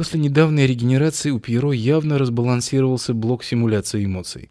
После недавней регенерации у Пьеро явно разбалансировался блок симуляции эмоций.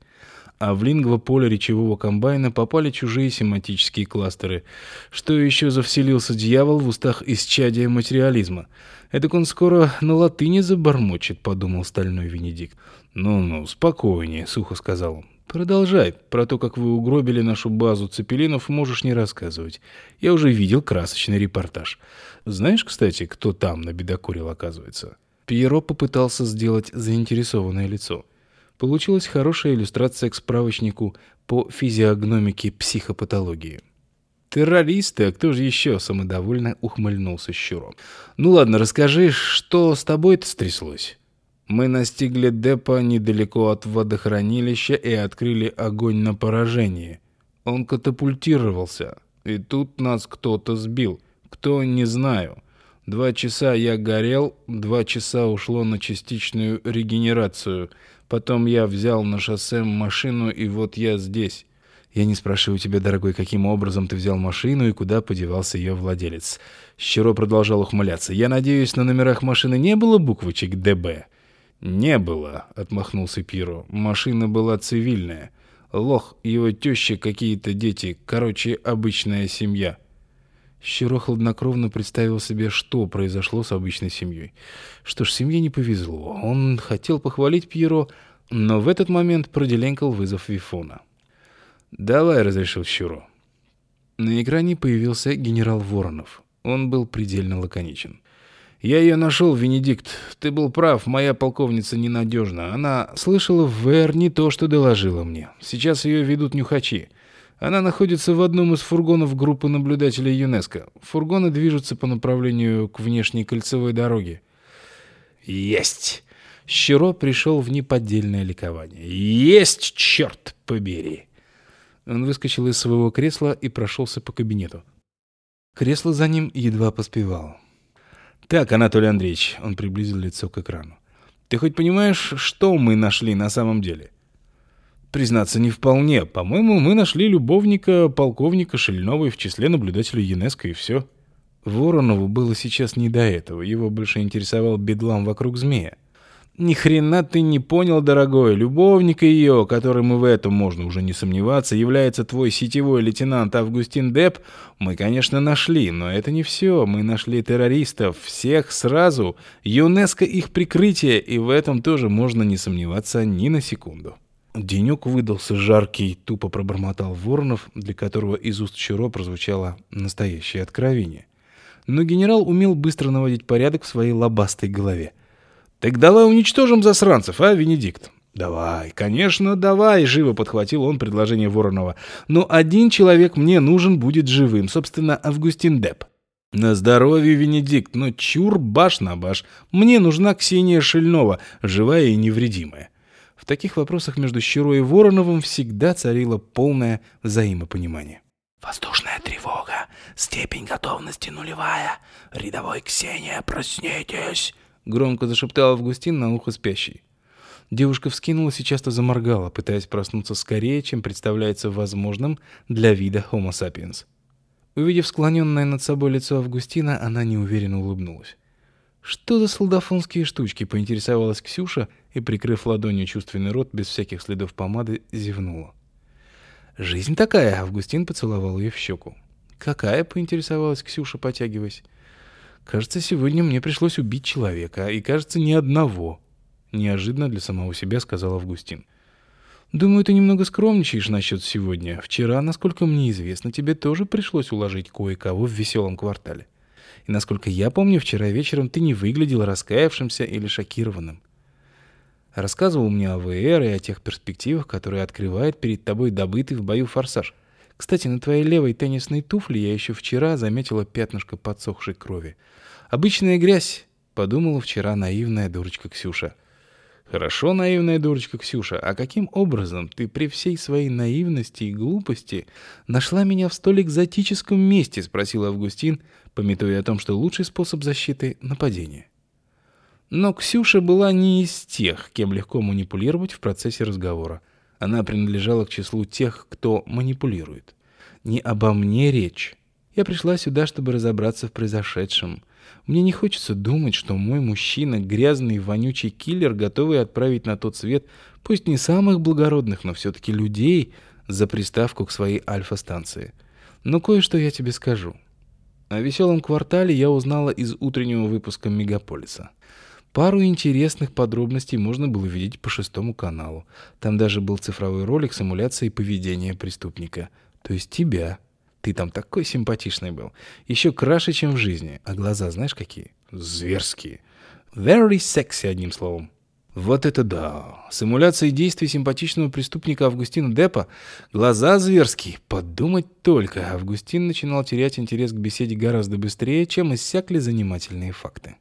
А в лингво-поле речевого комбайна попали чужие семантические кластеры. Что еще завселился дьявол в устах исчадия материализма? Эдак он скоро на латыни забормочет, подумал стальной Венедикт. «Ну-ну, спокойнее», — сухо сказал он. «Продолжай. Про то, как вы угробили нашу базу цепелинов, можешь не рассказывать. Я уже видел красочный репортаж. Знаешь, кстати, кто там набедокурил, оказывается?» Пьеро попытался сделать заинтересованное лицо. Получилась хорошая иллюстрация к справочнику по физиогномике психопатологии. «Террористы, а кто же еще?» — самодовольно ухмыльнулся Щуром. «Ну ладно, расскажи, что с тобой-то стряслось?» Мы настигли депо недалеко от водохранилища и открыли огонь на поражение. Он катапультировался, и тут нас кто-то сбил. Кто, не знаю. Два часа я горел, два часа ушло на частичную регенерацию. Потом я взял на шоссе машину, и вот я здесь. Я не спрашиваю тебя, дорогой, каким образом ты взял машину и куда подевался ее владелец. Щеро продолжал ухмыляться. Я надеюсь, на номерах машины не было буквочек «ДБ». «Не было», — отмахнулся Пиро. «Машина была цивильная. Лох, его теща, какие-то дети. Короче, обычная семья». Щиро хладнокровно представил себе, что произошло с обычной семьей. Что ж, семье не повезло. Он хотел похвалить Пьеро, но в этот момент проделенкал вызов Вифона. «Давай», — разрешил Щуро. На экране появился генерал Воронов. Он был предельно лаконичен. «Я ее нашел, Венедикт. Ты был прав, моя полковница ненадежна. Она слышала в ВР не то, что доложила мне. Сейчас ее ведут нюхачи. Она находится в одном из фургонов группы наблюдателей ЮНЕСКО. Фургоны движутся по направлению к внешней кольцевой дороге». «Есть!» Щиро пришел в неподдельное ликование. «Есть, черт побери!» Он выскочил из своего кресла и прошелся по кабинету. Кресло за ним едва поспевало. «Так, Анатолий Андреевич», — он приблизил лицо к экрану. «Ты хоть понимаешь, что мы нашли на самом деле?» «Признаться, не вполне. По-моему, мы нашли любовника полковника Шельновой в числе наблюдателей ЮНЕСКО, и все». Воронову было сейчас не до этого. Его больше интересовал бедлам вокруг змея. Ни хрена ты не понял, дорогой. Любовник ее, которым и в этом можно уже не сомневаться, является твой сетевой лейтенант Августин Деп. Мы, конечно, нашли, но это не все. Мы нашли террористов, всех сразу. ЮНЕСКО их прикрытие, и в этом тоже можно не сомневаться ни на секунду. Денек выдался жаркий, тупо пробормотал Воронов, для которого из уст Чуро прозвучало настоящее откровение. Но генерал умел быстро наводить порядок в своей лобастой голове. «Так давай уничтожим засранцев, а, Венедикт?» «Давай, конечно, давай», — живо подхватил он предложение Воронова. «Но один человек мне нужен будет живым, собственно, Августин Деп». «На здоровье, Венедикт, но чур баш на баш. Мне нужна Ксения Шельнова, живая и невредимая». В таких вопросах между Щиро и Вороновым всегда царило полное взаимопонимание. «Воздушная тревога. Степень готовности нулевая. Рядовой Ксения, проснитесь!» громко зашептал Августин на ухо спящей. Девушка вскинулась и часто заморгала, пытаясь проснуться скорее, чем представляется возможным для вида Homo sapiens. Увидев склоненное над собой лицо Августина, она неуверенно улыбнулась. «Что за солдафонские штучки?» — поинтересовалась Ксюша и, прикрыв ладонью чувственный рот, без всяких следов помады, зевнула. «Жизнь такая!» — Августин поцеловал ее в щеку. «Какая?» — поинтересовалась Ксюша, потягиваясь. Кажется, сегодня мне пришлось убить человека, и, кажется, ни одного. Неожиданно для самого себя сказал Августин. Думаю, ты немного скромничаешь насчет сегодня. Вчера, насколько мне известно, тебе тоже пришлось уложить кое-кого в веселом квартале. И насколько я помню, вчера вечером ты не выглядел раскаявшимся или шокированным. Рассказывал мне о ВР и о тех перспективах, которые открывает перед тобой добытый в бою форсаж. Кстати, на твоей левой теннисной туфле я еще вчера заметила пятнышко подсохшей крови. Обычная грязь, подумала вчера наивная дурочка Ксюша. Хорошо, наивная дурочка Ксюша, а каким образом ты при всей своей наивности и глупости нашла меня в столь экзотическом месте, спросил Августин, пометуя о том, что лучший способ защиты нападение. Но Ксюша была не из тех, кем легко манипулировать в процессе разговора. Она принадлежала к числу тех, кто манипулирует. Не обо мне речь. Я пришла сюда, чтобы разобраться в произошедшем. Мне не хочется думать, что мой мужчина — грязный, вонючий киллер, готовый отправить на тот свет, пусть не самых благородных, но все-таки людей, за приставку к своей альфа-станции. Но кое-что я тебе скажу. О веселом квартале я узнала из утреннего выпуска «Мегаполиса». Пару интересных подробностей можно было видеть по шестому каналу. Там даже был цифровой ролик с эмуляцией поведения преступника. То есть тебя. Ты там такой симпатичный был. Еще краше, чем в жизни. А глаза знаешь какие? Зверские. Very sexy, одним словом. Вот это да! С эмуляцией действий симпатичного преступника Августина Деппа глаза зверские. Подумать только, Августин начинал терять интерес к беседе гораздо быстрее, чем иссякли занимательные факты.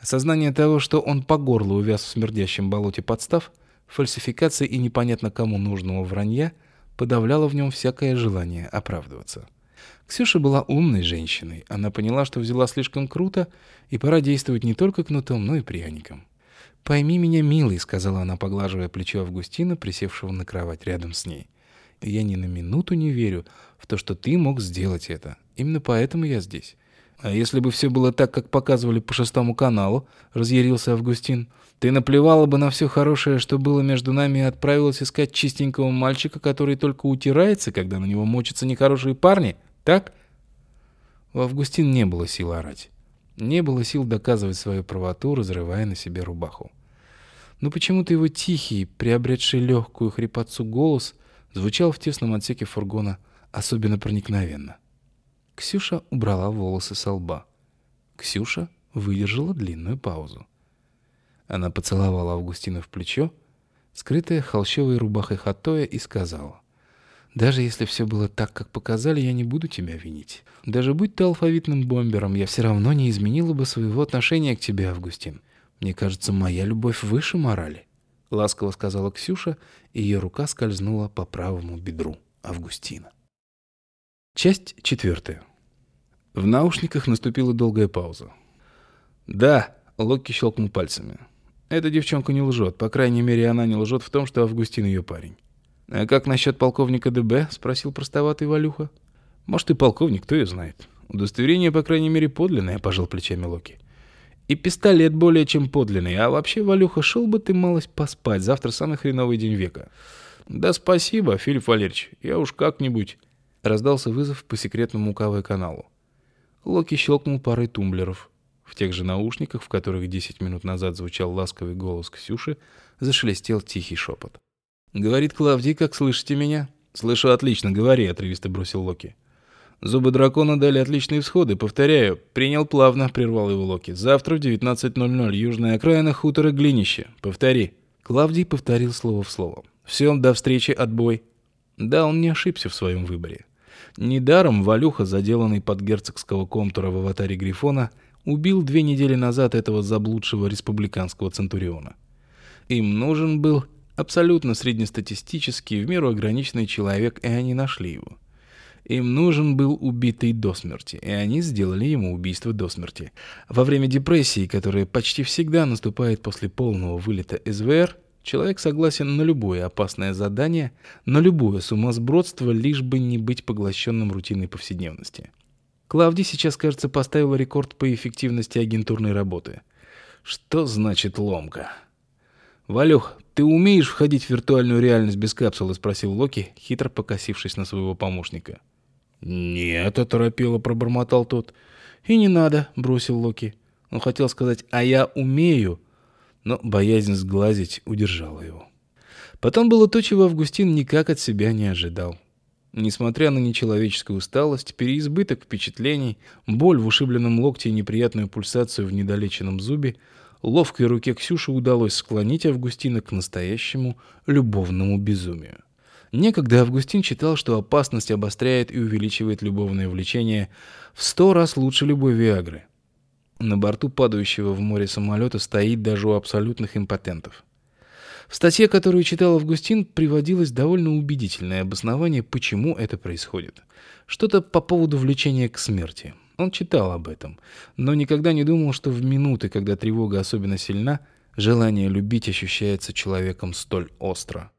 Осознание того, что он по горло увяз в смердящем болоте подстав, фальсификации и непонятно кому нужного вранья подавляло в нем всякое желание оправдываться. Ксюша была умной женщиной. Она поняла, что взяла слишком круто, и пора действовать не только кнутом, но и пряником. «Пойми меня, милый», — сказала она, поглаживая плечо Августина, присевшего на кровать рядом с ней. «Я ни на минуту не верю в то, что ты мог сделать это. Именно поэтому я здесь. «А если бы все было так, как показывали по шестому каналу?» — разъярился Августин. «Ты наплевала бы на все хорошее, что было между нами, и отправилась искать чистенького мальчика, который только утирается, когда на него мочатся нехорошие парни, так?» У Августин не было сил орать. Не было сил доказывать свою правоту, разрывая на себе рубаху. Но почему-то его тихий, приобретший легкую хрипотцу голос звучал в тесном отсеке фургона особенно проникновенно. — Ксюша убрала волосы со лба. Ксюша выдержала длинную паузу. Она поцеловала Августина в плечо, скрытая холщовой рубахой хатоя, и сказала, «Даже если все было так, как показали, я не буду тебя винить. Даже будь ты алфавитным бомбером, я все равно не изменила бы своего отношения к тебе, Августин. Мне кажется, моя любовь выше морали». Ласково сказала Ксюша, и ее рука скользнула по правому бедру Августина. Часть четвертая. В наушниках наступила долгая пауза. «Да», — Локи щелкнул пальцами. «Эта девчонка не лжет. По крайней мере, она не лжет в том, что Августин ее парень». «А как насчет полковника ДБ?» — спросил простоватый Валюха. «Может, и полковник, кто ее знает. Удостоверение, по крайней мере, подлинное», — пожал плечами Локи. «И пистолет более чем подлинный. А вообще, Валюха, шел бы ты малость поспать. Завтра самый хреновый день века». «Да спасибо, Филипп Валерьевич. Я уж как-нибудь...» Раздался вызов по секретному КВ-каналу. Локи щелкнул парой тумблеров. В тех же наушниках, в которых 10 минут назад звучал ласковый голос Ксюши, зашелестел тихий шепот. «Говорит Клавдий, как слышите меня?» «Слышу отлично, говори», — отрывисто бросил Локи. «Зубы дракона дали отличные всходы. Повторяю, принял плавно», — прервал его Локи. «Завтра в 19.00, южная окраина хутора Глинище. Повтори». Клавдий повторил слово в слово. «Все, до встречи, отбой». Да, он не ошибся в своем выборе. Недаром Валюха, заделанный под герцогского комтура в аватаре Грифона, убил две недели назад этого заблудшего республиканского центуриона. Им нужен был абсолютно среднестатистический, в меру ограниченный человек, и они нашли его. Им нужен был убитый до смерти, и они сделали ему убийство до смерти. Во время депрессии, которая почти всегда наступает после полного вылета СВР, Человек согласен на любое опасное задание, на любое сумасбродство, лишь бы не быть поглощенным рутиной повседневности. Клавди сейчас, кажется, поставила рекорд по эффективности агентурной работы. Что значит ломка? «Валюх, ты умеешь входить в виртуальную реальность без капсулы?» — спросил Локи, хитро покосившись на своего помощника. «Нет», — оторопело пробормотал тот. «И не надо», — бросил Локи. Он хотел сказать «а я умею», но боязнь сглазить удержала его. Потом было то, чего Августин никак от себя не ожидал. Несмотря на нечеловеческую усталость, переизбыток впечатлений, боль в ушибленном локте и неприятную пульсацию в недолеченном зубе, ловкой руке Ксюши удалось склонить Августина к настоящему любовному безумию. Некогда Августин считал, что опасность обостряет и увеличивает любовное влечение в сто раз лучше любой Виагры. На борту падающего в море самолета стоит даже у абсолютных импотентов. В статье, которую читал Августин, приводилось довольно убедительное обоснование, почему это происходит. Что-то по поводу влечения к смерти. Он читал об этом, но никогда не думал, что в минуты, когда тревога особенно сильна, желание любить ощущается человеком столь остро.